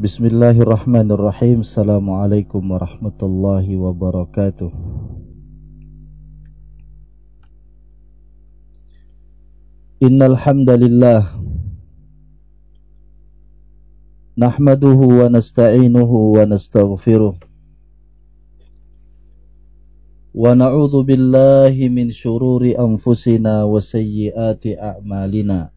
Bismillahirrahmanirrahim. Assalamualaikum warahmatullahi wabarakatuh. Innal hamdalillah nahmaduhu wa nasta'inuhu wa nastaghfiruh wa na'udzu billahi min shururi anfusina wa sayyiati a'malina.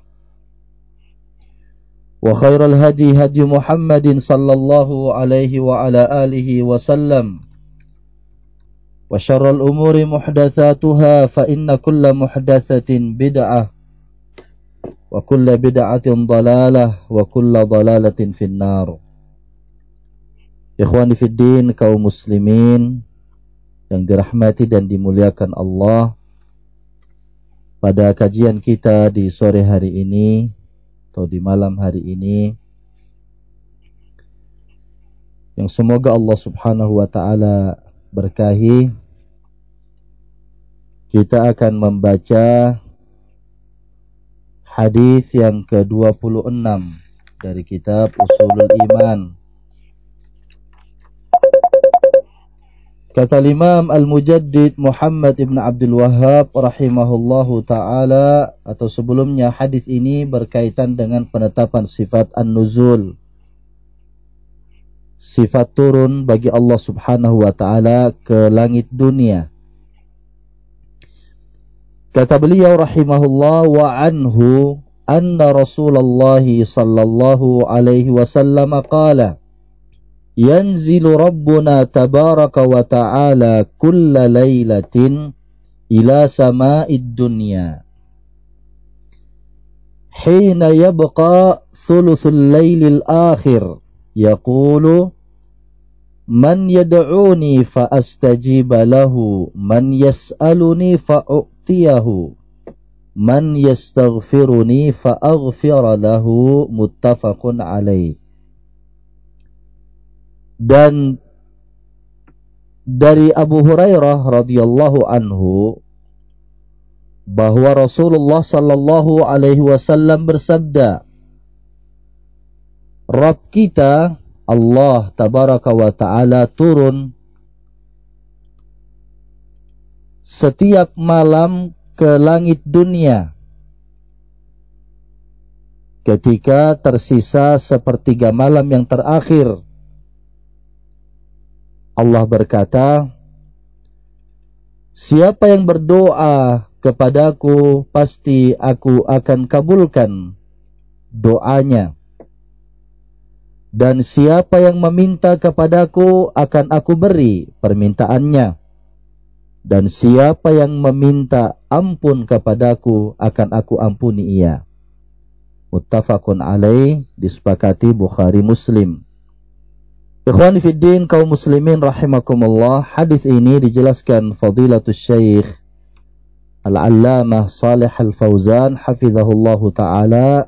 وخير الهدي هدي محمد صلى الله عليه وعلى آله وسلم وشر الأمور محدثاتها فإن كل محدثة بدعة وكل بدعة ضلالة وكل ضلالة في النار Ikhwani Fiddin kaum muslimin yang dirahmati dan dimuliakan Allah pada kajian kita di sore hari ini atau di malam hari ini. Yang semoga Allah Subhanahu wa taala berkahi. Kita akan membaca hadis yang ke-26 dari kitab Usulul Iman Kata Imam Al-Mujaddid Muhammad Ibn Abdul Wahab rahimahullahu taala atau sebelumnya hadis ini berkaitan dengan penetapan sifat an-nuzul. Sifat turun bagi Allah Subhanahu wa taala ke langit dunia. Kata beliau rahimahullah wa anhu anna Rasulullah sallallahu alaihi wasallam qala yanzilu rabbuna tabaraka wa ta'ala kulla laylatin ila sama'id dunya hina yabqa thuluthul laylil akhir yaqulu man yad'uni fa astajiba lahu man yas'aluni fa u'tiyahu man yastaghfiruni fa dan dari Abu Hurairah radhiyallahu anhu bahwa Rasulullah sallallahu alaihi wasallam bersabda Rabb kita Allah tabaraka wa taala turun setiap malam ke langit dunia ketika tersisa sepertiga malam yang terakhir Allah berkata, Siapa yang berdoa kepadaku, pasti aku akan kabulkan doanya. Dan siapa yang meminta kepadaku, akan aku beri permintaannya. Dan siapa yang meminta ampun kepadaku, akan aku ampuni ia. Muttafaqun alaih, disepakati Bukhari Muslim. Ikhwan Fiddin kaum muslimin rahimakumullah Hadis ini dijelaskan Fadilatul Syekh Al-Allamah Salih Al-Fauzan Hafizahullahu Ta'ala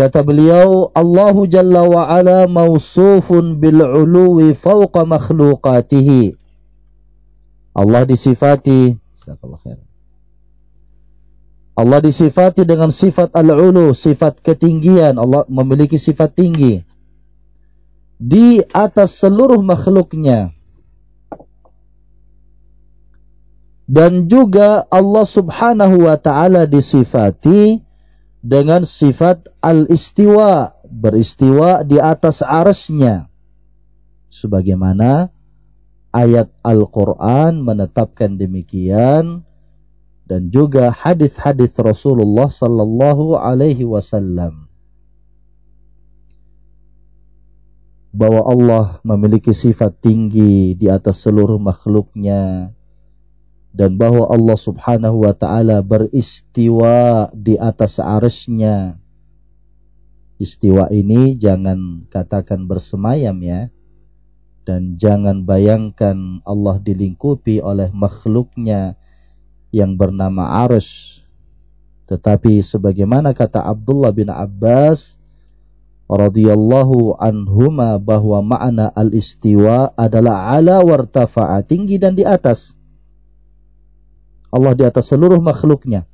Kata beliau, Allah Jalla wa Ala mausufun bil uluwi fawqa makhlukatihi. Allah disifati, Allah disifati dengan sifat al-ulu, sifat ketinggian. Allah memiliki sifat tinggi. Di atas seluruh makhluknya. Dan juga Allah subhanahu wa ta'ala disifati dengan sifat al-istiwa, beristiwa di atas arasnya. Sebagaimana ayat Al-Quran menetapkan demikian dan juga hadis-hadis Rasulullah sallallahu alaihi wasallam bahwa Allah memiliki sifat tinggi di atas seluruh makhluknya dan bahwa Allah subhanahu wa ta'ala beristiwa di atas arsnya. Istiwa ini jangan katakan bersemayam ya. Dan jangan bayangkan Allah dilingkupi oleh makhluknya yang bernama arsh. Tetapi sebagaimana kata Abdullah bin Abbas radhiyallahu anhuma bahwa makna al-istiwa adalah ala wartafa'a tinggi dan di atas Allah di atas seluruh makhluknya.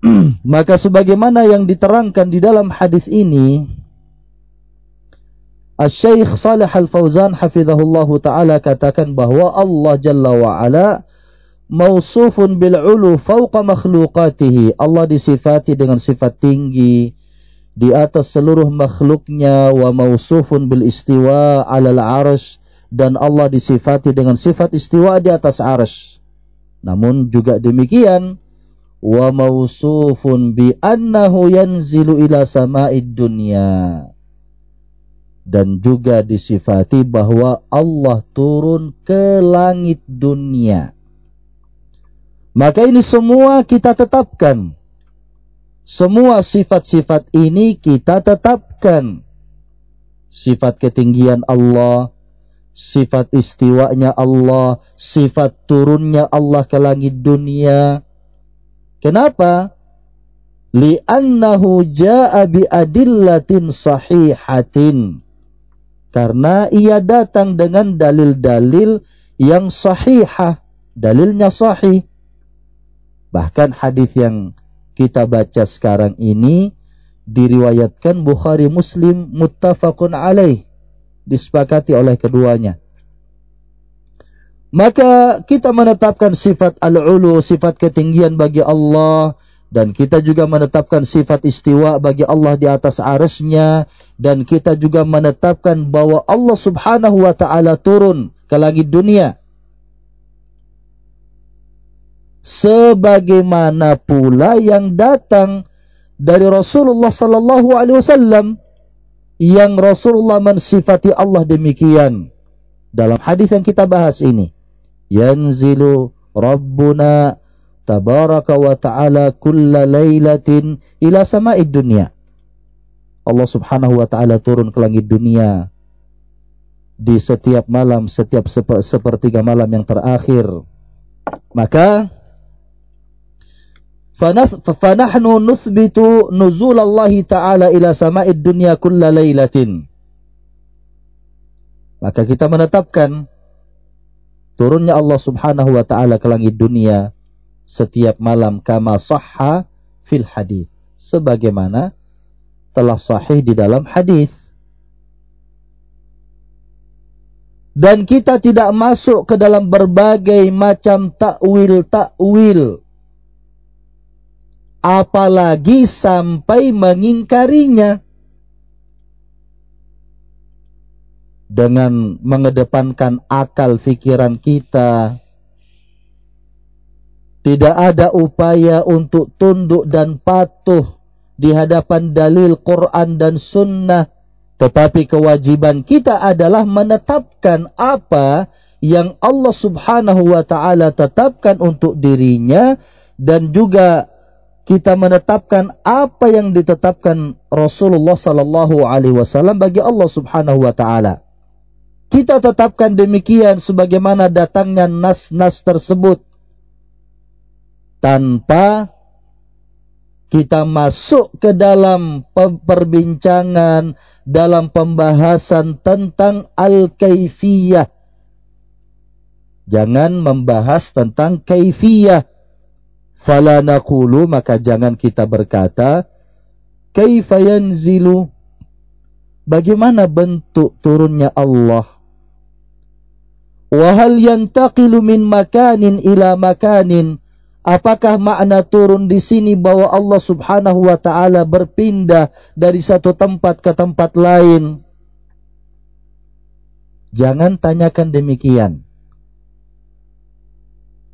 Maka sebagaimana yang diterangkan di dalam hadis ini, Al-Syeikh Salih Al-Fauzan hafizahullahu taala katakan bahwa Allah Jalla wa ala mausufun bil ulu fauqa makhluqatihi. Allah disifati dengan sifat tinggi di atas seluruh makhluknya wa mausufun bil istiwa 'alal 'arsy dan Allah disifati dengan sifat istiwa di atas arsy. Namun juga demikian wa mausufun bi annahu yanzilu ila sama'id dunya dan juga disifati bahwa Allah turun ke langit dunia. Maka ini semua kita tetapkan. Semua sifat-sifat ini kita tetapkan. Sifat ketinggian Allah, sifat istiwanya Allah, sifat turunnya Allah ke langit dunia. Kenapa? Li'annahu ja'a bi adillatin sahihatin. Karena ia datang dengan dalil-dalil yang sahihah, dalilnya sahih. Bahkan hadis yang kita baca sekarang ini diriwayatkan Bukhari Muslim muttafaqun alaih disepakati oleh keduanya. Maka kita menetapkan sifat al-ulu, sifat ketinggian bagi Allah. Dan kita juga menetapkan sifat istiwa bagi Allah di atas arasnya. Dan kita juga menetapkan bahwa Allah subhanahu wa ta'ala turun ke langit dunia. Sebagaimana pula yang datang dari Rasulullah sallallahu alaihi wasallam yang Rasulullah mensifati Allah demikian. Dalam hadis yang kita bahas ini yanzilu rabbuna tabaraka wa ta'ala kulla lailatin ila sama'id dunya. Allah subhanahu wa ta'ala turun ke langit dunia di setiap malam setiap sepertiga malam yang terakhir. Maka فنحن نثبت نزول الله تعالى إلى سماء الدنيا كل ليلة maka kita menetapkan turunnya Allah Subhanahu wa taala ke langit dunia setiap malam kama sahha fil hadis sebagaimana telah sahih di dalam hadis dan kita tidak masuk ke dalam berbagai macam takwil-takwil apalagi sampai mengingkarinya. Dengan mengedepankan akal fikiran kita tidak ada upaya untuk tunduk dan patuh di hadapan dalil Quran dan sunnah. Tetapi kewajiban kita adalah menetapkan apa yang Allah subhanahu wa ta'ala tetapkan untuk dirinya dan juga kita menetapkan apa yang ditetapkan Rasulullah sallallahu alaihi wasallam bagi Allah Subhanahu wa taala. Kita tetapkan demikian sebagaimana datangnya nas-nas tersebut tanpa kita masuk ke dalam perbincangan, dalam pembahasan tentang al-kaifiyah. Jangan membahas tentang kaifiyah. Fala naqulu maka jangan kita berkata kaifa yanzilu bagaimana bentuk turunnya Allah wa hal yantaqilu min makanin ila makanin Apakah makna turun di sini bahwa Allah Subhanahu wa taala berpindah dari satu tempat ke tempat lain? Jangan tanyakan demikian.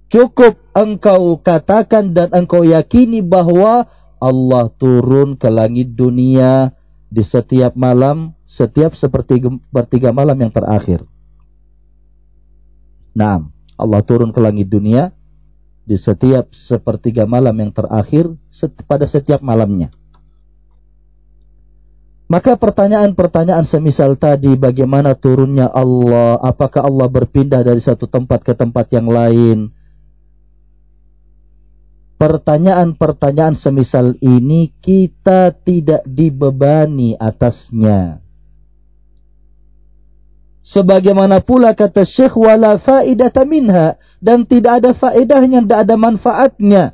Cukup engkau katakan dan engkau yakini bahwa Allah turun ke langit dunia di setiap malam, setiap seperti bertiga malam yang terakhir. Nah, Allah turun ke langit dunia di setiap sepertiga malam yang terakhir pada setiap malamnya. Maka pertanyaan-pertanyaan semisal tadi bagaimana turunnya Allah, apakah Allah berpindah dari satu tempat ke tempat yang lain? Pertanyaan-pertanyaan semisal ini kita tidak dibebani atasnya. Sebagaimana pula kata Syekh wala faidata minha dan tidak ada faedahnya, tidak ada manfaatnya.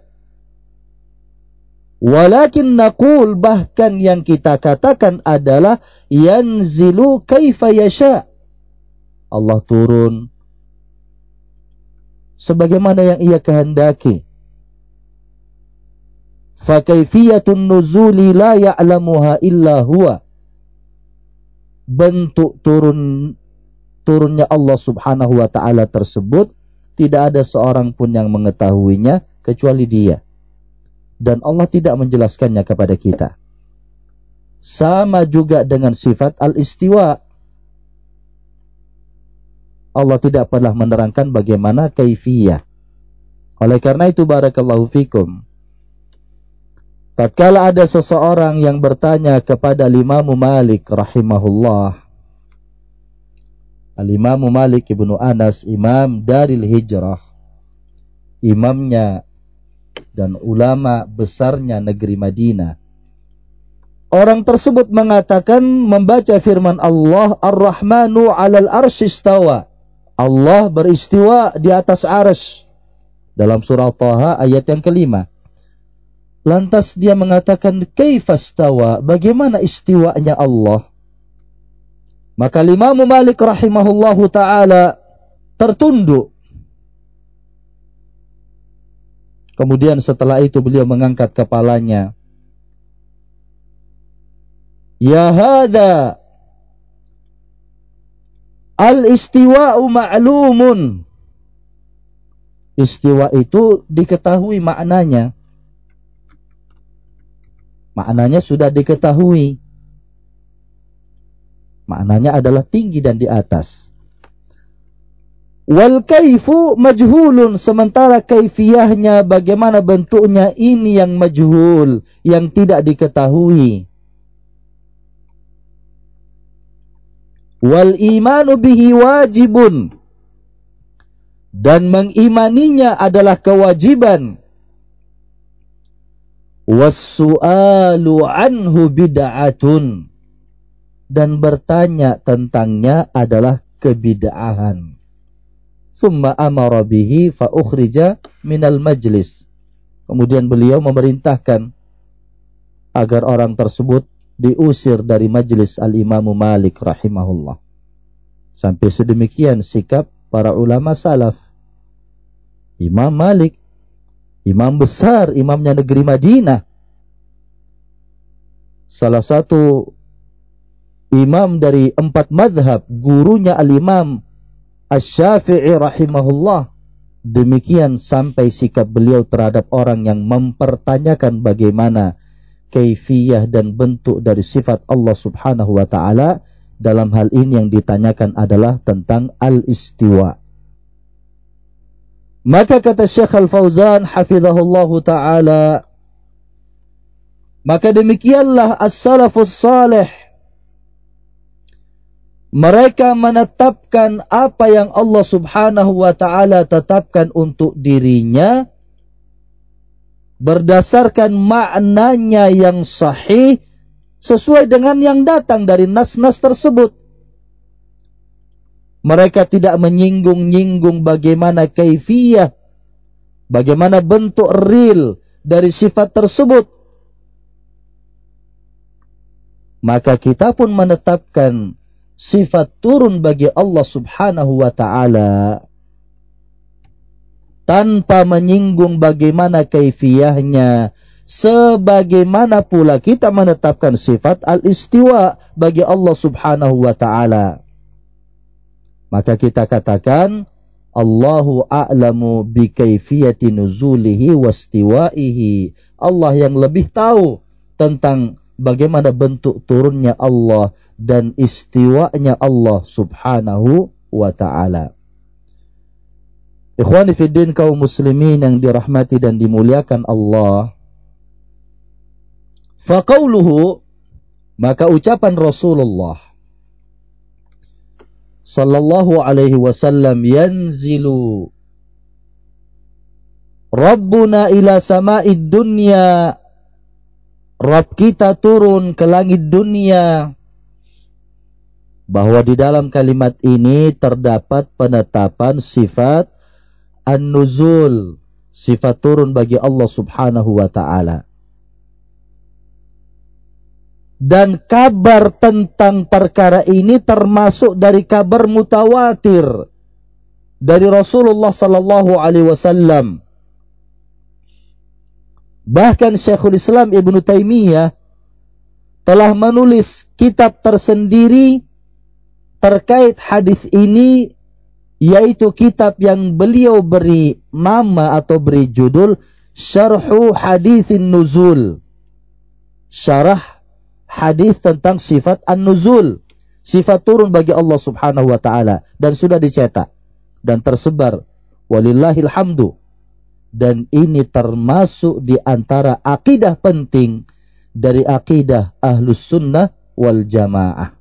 Walakin naqul bahkan yang kita katakan adalah yanzilu kaifa yasha. Allah turun sebagaimana yang ia kehendaki. Fa kaifiyatun nuzuli la ya'lamuha illa huwa. Bentuk turun turunnya Allah Subhanahu wa taala tersebut tidak ada seorang pun yang mengetahuinya kecuali Dia. Dan Allah tidak menjelaskannya kepada kita. Sama juga dengan sifat al-istiwa. Allah tidak pernah menerangkan bagaimana kaifiyah. Oleh karena itu barakallahu fikum. Tatkala ada seseorang yang bertanya kepada Imam Malik rahimahullah Al-Imam Malik ibnu Anas, imam Daril Hijrah, imamnya dan ulama besarnya negeri Madinah. Orang tersebut mengatakan membaca firman Allah Ar-Rahmanu 'alal arsyistawa. Allah beristiwa di atas arsy. Dalam surah Taha ayat yang kelima. Lantas dia mengatakan kaifastawa? Bagaimana istiwanya Allah? Maka Imam Malik rahimahullahu taala tertunduk. Kemudian setelah itu beliau mengangkat kepalanya. Ya hada Al-istiwa'u ma'lumun. Istiwa itu diketahui maknanya. Maknanya sudah diketahui. Maknanya adalah tinggi dan di atas. Wal kaifu majhulun sementara kaifiyahnya bagaimana bentuknya ini yang majhul yang tidak diketahui. Wal imanu bihi wajibun dan mengimaninya adalah kewajiban. Wassu'alu anhu bid'atun dan bertanya tentangnya adalah kebid'ahan. Summa amara bihi fa ukhrija majlis. Kemudian beliau memerintahkan agar orang tersebut diusir dari majlis al-Imam Malik rahimahullah. Sampai sedemikian sikap para ulama salaf. Imam Malik, imam besar, imamnya negeri Madinah. Salah satu imam dari empat madhab, gurunya al-imam Asy-Syafi'i rahimahullah. Demikian sampai sikap beliau terhadap orang yang mempertanyakan bagaimana kaifiyah dan bentuk dari sifat Allah Subhanahu wa taala dalam hal ini yang ditanyakan adalah tentang al-istiwa. Maka kata Syekh Al-Fauzan hafizahullahu taala maka demikianlah as-salafus salih mereka menetapkan apa yang Allah Subhanahu wa taala tetapkan untuk dirinya berdasarkan maknanya yang sahih sesuai dengan yang datang dari nas-nas tersebut. Mereka tidak menyinggung-nyinggung bagaimana kaifiyah, bagaimana bentuk real dari sifat tersebut. Maka kita pun menetapkan sifat turun bagi Allah Subhanahu wa taala tanpa menyinggung bagaimana kaifiyahnya sebagaimana pula kita menetapkan sifat al-istiwa bagi Allah Subhanahu wa taala maka kita katakan Allahu a'lamu bi kaifiyati nuzulihi wastiwaihi. Allah yang lebih tahu tentang bagaimana bentuk turunnya Allah dan istiwanya Allah Subhanahu wa taala. Ikhwani fiddin kaum muslimin yang dirahmati dan dimuliakan Allah. Faqauluhu maka ucapan Rasulullah sallallahu alaihi wasallam yanzilu. Rabbuna ila sama'id dunya. Rabb kita turun ke langit dunia. Bahwa di dalam kalimat ini terdapat penetapan sifat an-nuzul sifat turun bagi Allah Subhanahu wa taala dan kabar tentang perkara ini termasuk dari kabar mutawatir dari Rasulullah sallallahu alaihi wasallam. Bahkan Syekhul Islam Ibnu Taimiyah telah menulis kitab tersendiri terkait hadis ini yaitu kitab yang beliau beri nama atau beri judul Syarhu Hadisin Nuzul. Syarah hadis tentang sifat an-nuzul, sifat turun bagi Allah Subhanahu wa taala dan sudah dicetak dan tersebar walillahil hamdu. Dan ini termasuk di antara akidah penting dari akidah Ahlus Sunnah wal Jamaah.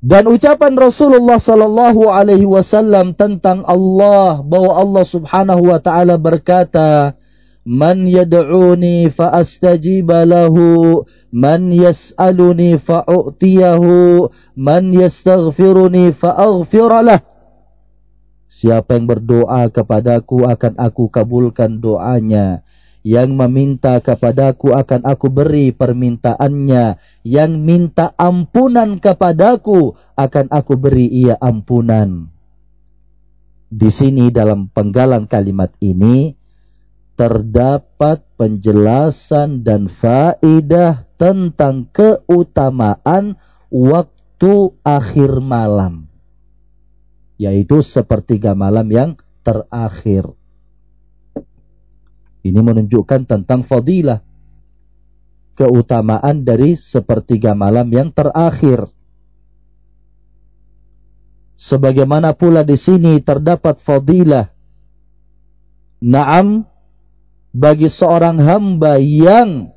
Dan ucapan Rasulullah sallallahu alaihi wasallam tentang Allah bahwa Allah Subhanahu wa taala berkata, Man yad'uni fa astajiba lahu. Man yas'aluni fa u'tiyahu man yastaghfiruni Siapa yang berdoa kepadaku akan aku kabulkan doanya. Yang meminta kepadaku akan aku beri permintaannya. Yang minta ampunan kepadaku akan aku beri ia ampunan. Di sini dalam penggalan kalimat ini terdapat penjelasan dan faidah tentang keutamaan waktu akhir malam yaitu sepertiga malam yang terakhir. Ini menunjukkan tentang fadilah keutamaan dari sepertiga malam yang terakhir. Sebagaimana pula di sini terdapat fadilah. Naam bagi seorang hamba yang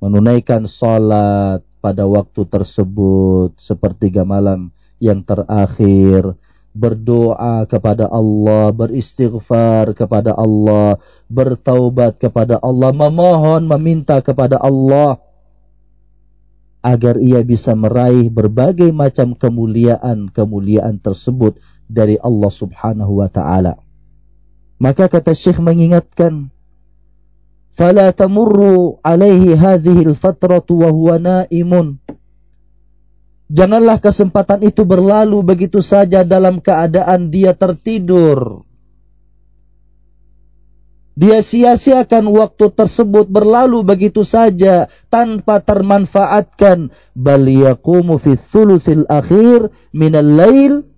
menunaikan salat pada waktu tersebut sepertiga malam yang terakhir berdoa kepada Allah beristighfar kepada Allah bertaubat kepada Allah memohon meminta kepada Allah agar ia bisa meraih berbagai macam kemuliaan-kemuliaan tersebut dari Allah Subhanahu wa taala. Maka kata Syekh mengingatkan فلا تمر عليه هذه الفترة وهو نائم Janganlah kesempatan itu berlalu begitu saja dalam keadaan dia tertidur. Dia sia-siakan waktu tersebut berlalu begitu saja tanpa termanfaatkan. Bal yaqumu fi thulusil akhir minal lail.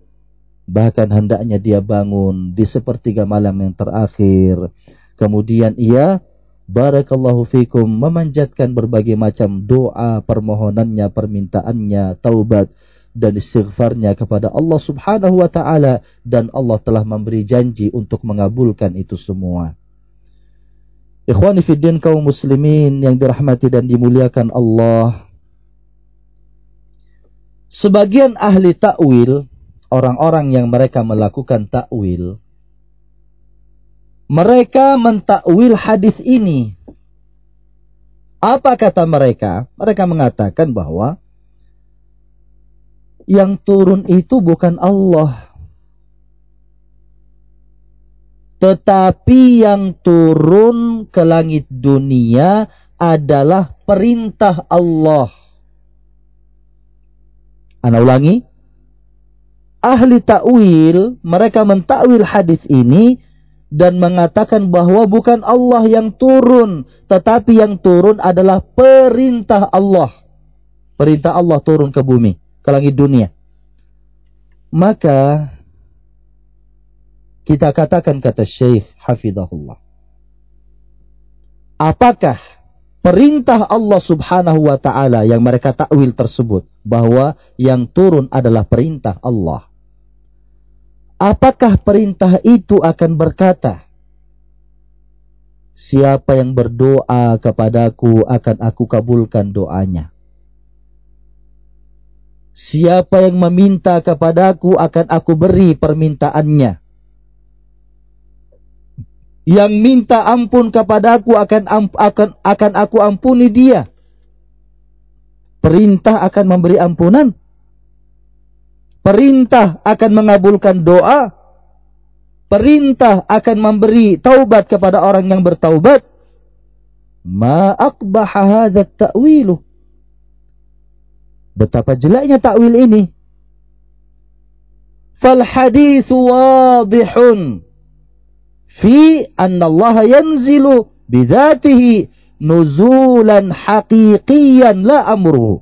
Bahkan hendaknya dia bangun di sepertiga malam yang terakhir. Kemudian ia Barakallahu fikum memanjatkan berbagai macam doa, permohonannya, permintaannya, taubat dan istighfarnya kepada Allah Subhanahu wa taala dan Allah telah memberi janji untuk mengabulkan itu semua. Ikhwani fiddin kaum muslimin yang dirahmati dan dimuliakan Allah. Sebagian ahli takwil, orang-orang yang mereka melakukan takwil, Mereka mentakwil hadis ini. Apa kata mereka? Mereka mengatakan bahwa yang turun itu bukan Allah. Tetapi yang turun ke langit dunia adalah perintah Allah. Ana ulangi. Ahli takwil, mereka mentakwil hadis ini dan mengatakan bahwa bukan Allah yang turun, tetapi yang turun adalah perintah Allah. Perintah Allah turun ke bumi, ke langit dunia. Maka kita katakan kata Syekh Hafidahullah. Apakah perintah Allah Subhanahu wa taala yang mereka takwil tersebut bahwa yang turun adalah perintah Allah? Apakah perintah itu akan berkata, Siapa yang berdoa kepadaku akan aku kabulkan doanya. Siapa yang meminta kepadaku akan aku beri permintaannya. Yang minta ampun kepadaku akan akan akan aku ampuni dia. Perintah akan memberi ampunan Perintah akan mengabulkan doa. Perintah akan memberi taubat kepada orang yang bertaubat. Ma hadha ta'wilu. Betapa jeleknya takwil ini. Fal hadithu wadihun fi anna Allah yanzilu bidhatihi nuzulan haqiqiyan la amruhu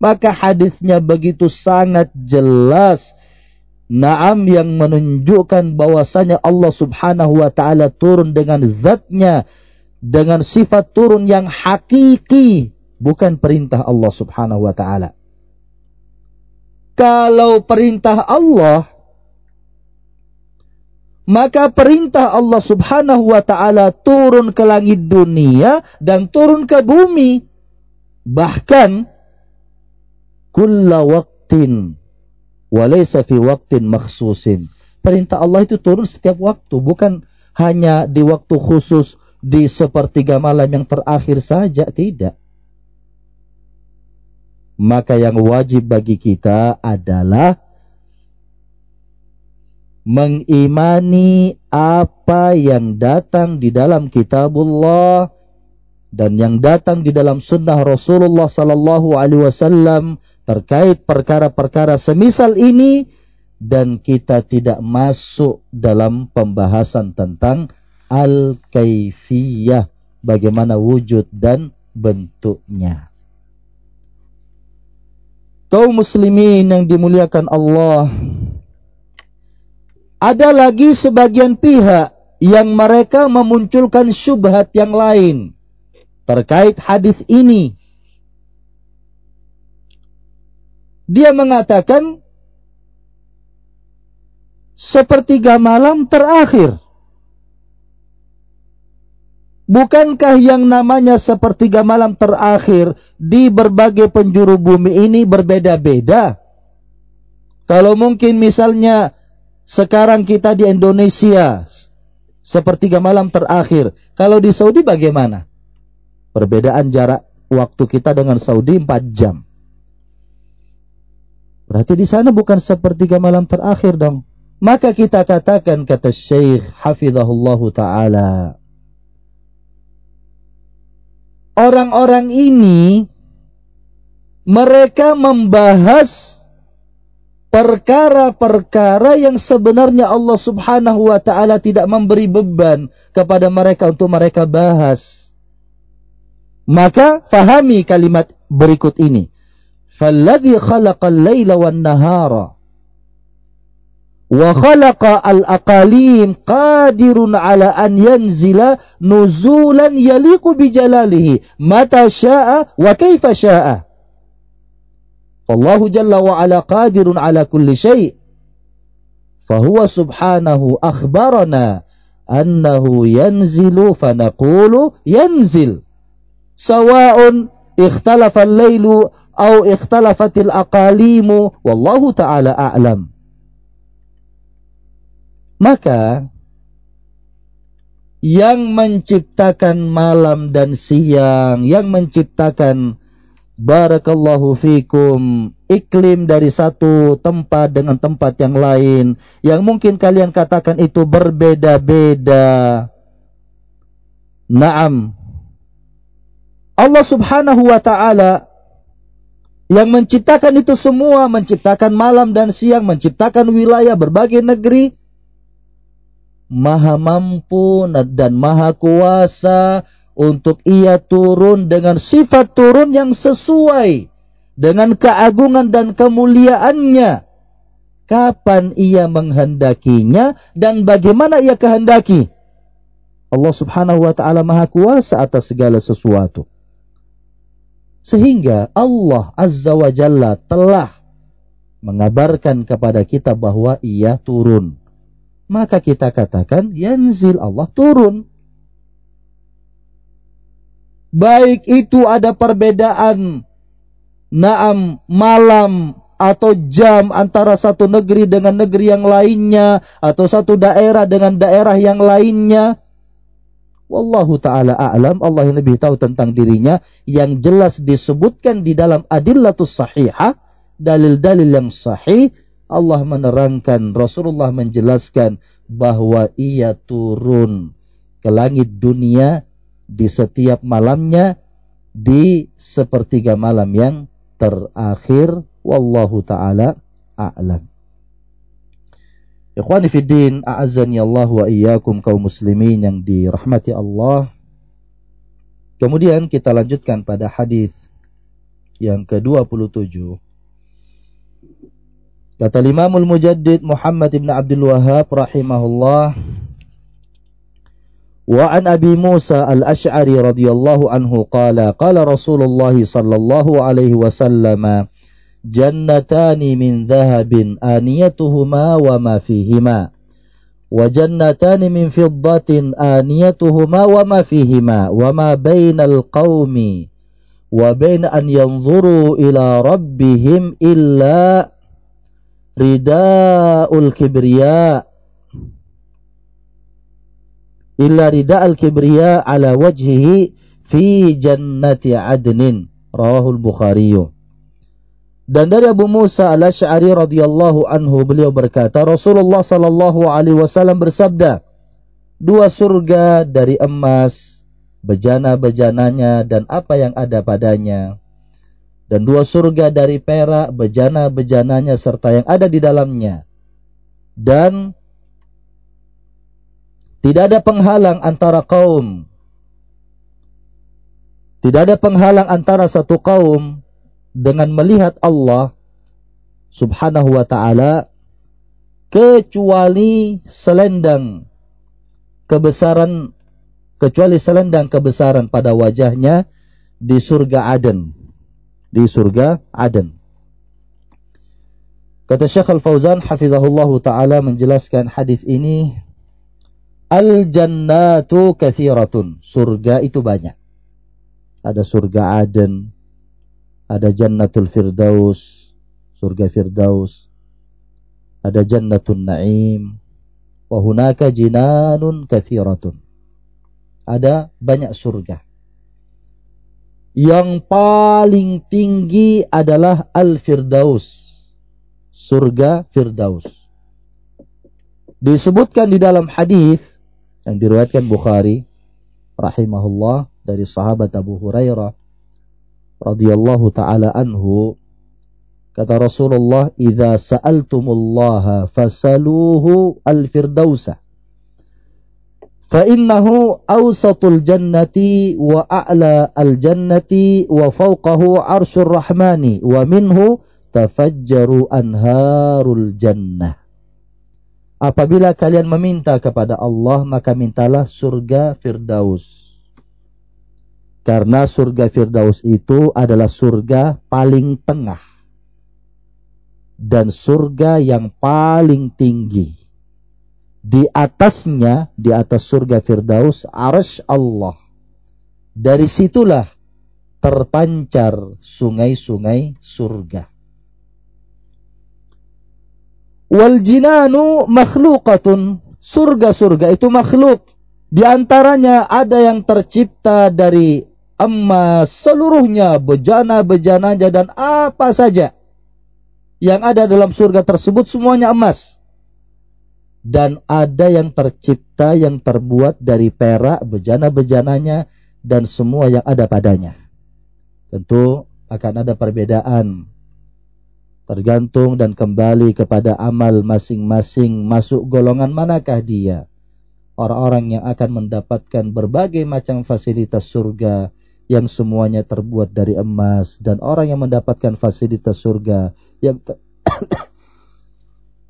maka hadisnya begitu sangat jelas. Naam yang menunjukkan bahwasanya Allah subhanahu wa ta'ala turun dengan zatnya. Dengan sifat turun yang hakiki. Bukan perintah Allah subhanahu wa ta'ala. Kalau perintah Allah. Maka perintah Allah subhanahu wa ta'ala turun ke langit dunia dan turun ke bumi. Bahkan kulla waqtin walaysa fi waqtin makhsusin. Perintah Allah itu turun setiap waktu, bukan hanya di waktu khusus di sepertiga malam yang terakhir saja, tidak. Maka yang wajib bagi kita adalah mengimani apa yang datang di dalam kitabullah dan yang datang di dalam sunnah Rasulullah sallallahu alaihi wasallam terkait perkara-perkara semisal ini dan kita tidak masuk dalam pembahasan tentang al-kaifiyah bagaimana wujud dan bentuknya. Kaum muslimin yang dimuliakan Allah ada lagi sebagian pihak yang mereka memunculkan syubhat yang lain terkait hadis ini Dia mengatakan sepertiga malam terakhir. Bukankah yang namanya sepertiga malam terakhir di berbagai penjuru bumi ini berbeda-beda? Kalau mungkin misalnya sekarang kita di Indonesia sepertiga malam terakhir. Kalau di Saudi bagaimana? Perbedaan jarak waktu kita dengan Saudi 4 jam. Berarti di sana bukan sepertiga malam terakhir dong. Maka kita katakan kata Syekh Hafizahullah Ta'ala. Orang-orang ini mereka membahas perkara-perkara yang sebenarnya Allah Subhanahu wa taala tidak memberi beban kepada mereka untuk mereka bahas. Maka fahami kalimat berikut ini. فالذي خلق الليل والنهار وخلق الأقاليم قادر على أن ينزل نزولا يليق بجلاله. متى شاء وكيف شاء؟ فالله جل وعلا قادر على كل شيء. فهو سبحانه أخبرنا أنه ينزل فنقول ينزل سواء اختلف lailu أو اختلفت aqalimu والله تعالى أعلم. Maka yang menciptakan malam dan siang yang menciptakan barakallahu fikum iklim dari satu tempat dengan tempat yang lain yang mungkin kalian katakan itu berbeda-beda. Naam. Allah Subhanahu wa taala yang menciptakan itu semua, menciptakan malam dan siang, menciptakan wilayah berbagai negeri, maha mampu dan maha kuasa untuk ia turun dengan sifat turun yang sesuai dengan keagungan dan kemuliaannya. Kapan ia menghendakinya dan bagaimana ia kehendaki. Allah subhanahu wa ta'ala maha kuasa atas segala sesuatu. Sehingga Allah azza wa jalla telah mengabarkan kepada kita bahwa ia turun maka kita katakan yanzil Allah turun. Baik itu ada perbedaan naam malam atau jam antara satu negeri dengan negeri yang lainnya atau satu daerah dengan daerah yang lainnya. Wallahu taala a'lam, Allah yang lebih tahu tentang dirinya yang jelas disebutkan di dalam adillatus sahihah, dalil-dalil yang sahih Allah menerangkan, Rasulullah menjelaskan bahwa ia turun ke langit dunia di setiap malamnya di sepertiga malam yang terakhir. Wallahu ta'ala a'lam. Ikhwani fiddin, a'azzani Allah wa iyyakum kaum muslimin yang dirahmati Allah. Kemudian kita lanjutkan pada hadis yang ke-27 Kata Imamul Mujaddid Muhammad ibn Abdul Wahab rahimahullah Wa an Abi Musa al-Ash'ari radhiyallahu anhu qala qala Rasulullah sallallahu alaihi wasallam jannatani min dhahabin aniyatuhuma wa ma fihima wa jannatani min fiddatin aniyatuhuma wa ma fihima wa ma bainal qaumi wa bain an yanzuru ila rabbihim illa rida'ul kibriya illa rida'ul kibriya ala wajhihi fi jannati adnin rawahul bukhari dan dari Abu Musa al-Ash'ari radhiyallahu anhu beliau berkata Rasulullah sallallahu alaihi wasallam bersabda dua surga dari emas bejana-bejananya dan apa yang ada padanya dan dua surga dari perak, bejana-bejananya serta yang ada di dalamnya. Dan tidak ada penghalang antara kaum. Tidak ada penghalang antara satu kaum dengan melihat Allah subhanahu wa ta'ala kecuali selendang kebesaran kecuali selendang kebesaran pada wajahnya di surga Aden di surga Aden. Kata Syekh Al-Fauzan hafizahullahu taala menjelaskan hadis ini Al-jannatu kathiratun. Surga itu banyak. Ada surga Aden, ada Jannatul Firdaus, surga Firdaus, ada Jannatul Naim, wa hunaka jinanun kathiratun. Ada banyak surga yang paling tinggi adalah Al-Firdaus. Surga Firdaus. Disebutkan di dalam hadis yang diriwayatkan Bukhari rahimahullah dari sahabat Abu Hurairah radhiyallahu taala anhu kata Rasulullah idza sa'altumullaha fasaluhu al-firdausa. Fa innahu awsatul jannati wa a'la al-jannati wa fawqahu arsyur rahmani wa minhu tafajjaru anharul jannah. Apabila kalian meminta kepada Allah maka mintalah surga Firdaus. Karena surga Firdaus itu adalah surga paling tengah. Dan surga yang paling tinggi di atasnya, di atas surga Firdaus, arsh Allah. Dari situlah terpancar sungai-sungai surga. Wal jinanu makhluqatun. Surga-surga itu makhluk. Di antaranya ada yang tercipta dari emas seluruhnya, bejana-bejananya dan apa saja yang ada dalam surga tersebut semuanya emas. Dan ada yang tercipta yang terbuat dari perak, bejana-bejananya dan semua yang ada padanya. Tentu akan ada perbedaan tergantung dan kembali kepada amal masing-masing masuk golongan manakah dia orang-orang yang akan mendapatkan berbagai macam fasilitas surga yang semuanya terbuat dari emas dan orang yang mendapatkan fasilitas surga yang ter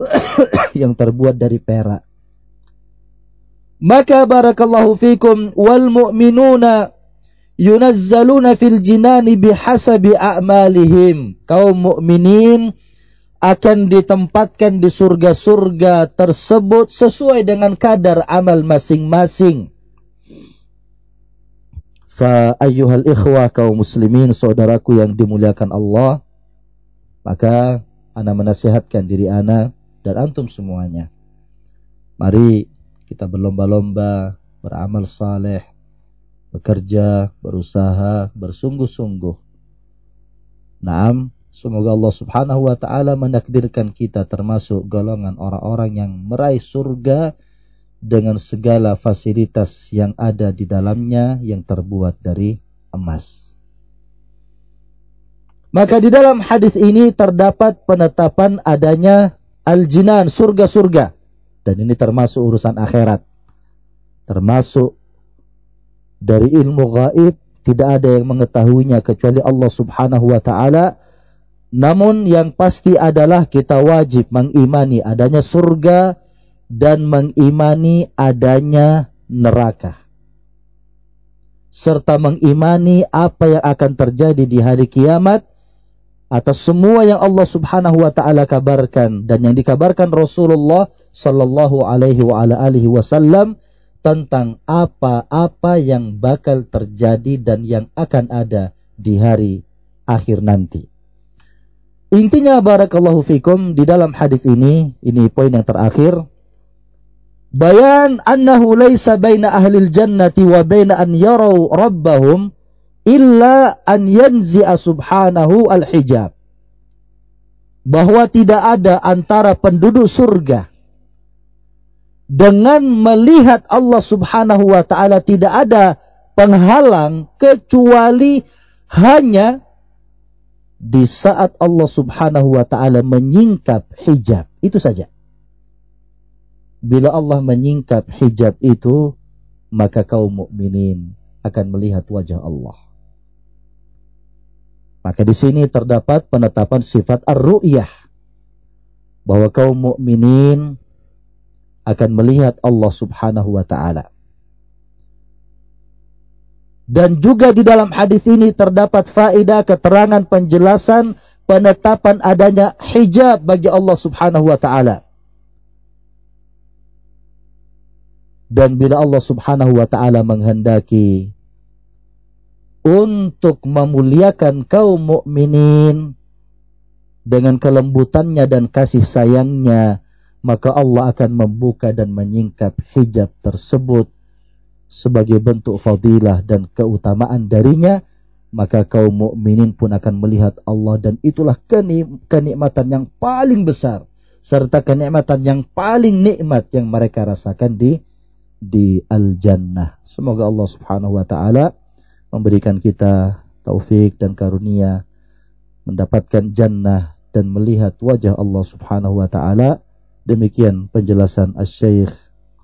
yang terbuat dari perak maka barakallahu fikum wal mu'minuna yunazzaluna fil jinani bihasabi a'malihim. Kaum mukminin akan ditempatkan di surga-surga tersebut sesuai dengan kadar amal masing-masing. Fa ayyuhal ikhwah kaum muslimin saudaraku yang dimuliakan Allah, maka ana menasihatkan diri ana dan antum semuanya. Mari kita berlomba-lomba beramal saleh bekerja, berusaha, bersungguh-sungguh. Naam, semoga Allah Subhanahu wa taala menakdirkan kita termasuk golongan orang-orang yang meraih surga dengan segala fasilitas yang ada di dalamnya yang terbuat dari emas. Maka di dalam hadis ini terdapat penetapan adanya al-jinan, surga-surga. Dan ini termasuk urusan akhirat. Termasuk dari ilmu gaib tidak ada yang mengetahuinya kecuali Allah Subhanahu wa taala. Namun yang pasti adalah kita wajib mengimani adanya surga dan mengimani adanya neraka. Serta mengimani apa yang akan terjadi di hari kiamat atas semua yang Allah Subhanahu wa taala kabarkan dan yang dikabarkan Rasulullah sallallahu alaihi wa ala alihi wasallam tentang apa-apa yang bakal terjadi dan yang akan ada di hari akhir nanti. Intinya barakallahu fikum di dalam hadis ini, ini poin yang terakhir. Bayan annahu laisa baina ahlil jannati wa baina an yarau rabbahum illa an yanzi'a subhanahu al-hijab. Bahwa tidak ada antara penduduk surga dengan melihat Allah Subhanahu wa taala tidak ada penghalang kecuali hanya di saat Allah Subhanahu wa taala menyingkap hijab. Itu saja. Bila Allah menyingkap hijab itu, maka kaum mukminin akan melihat wajah Allah. Maka di sini terdapat penetapan sifat ar-ru'yah bahwa kaum mukminin akan melihat Allah Subhanahu wa taala. Dan juga di dalam hadis ini terdapat faedah keterangan penjelasan penetapan adanya hijab bagi Allah Subhanahu wa taala. Dan bila Allah Subhanahu wa taala menghendaki untuk memuliakan kaum mukminin dengan kelembutannya dan kasih sayangnya maka Allah akan membuka dan menyingkap hijab tersebut sebagai bentuk fadilah dan keutamaan darinya maka kaum mukminin pun akan melihat Allah dan itulah kenikmatan yang paling besar serta kenikmatan yang paling nikmat yang mereka rasakan di di al-jannah. Semoga Allah Subhanahu wa taala memberikan kita taufik dan karunia mendapatkan jannah dan melihat wajah Allah Subhanahu wa taala. Demikian penjelasan Asy-Syaikh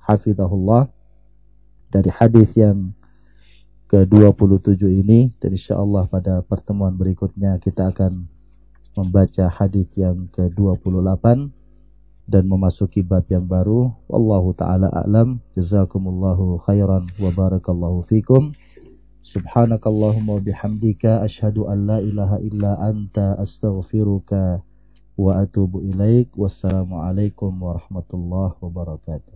Hafizahullah dari hadis yang ke-27 ini. Dan insyaallah pada pertemuan berikutnya kita akan membaca hadis yang ke-28 dan memasuki bab yang baru wallahu taala a'lam jazakumullahu khairan wa barakallahu fikum subhanakallahumma bihamdika asyhadu an la ilaha illa anta astaghfiruka wa atubu ilaik. Wassalamualaikum warahmatullahi wabarakatuh.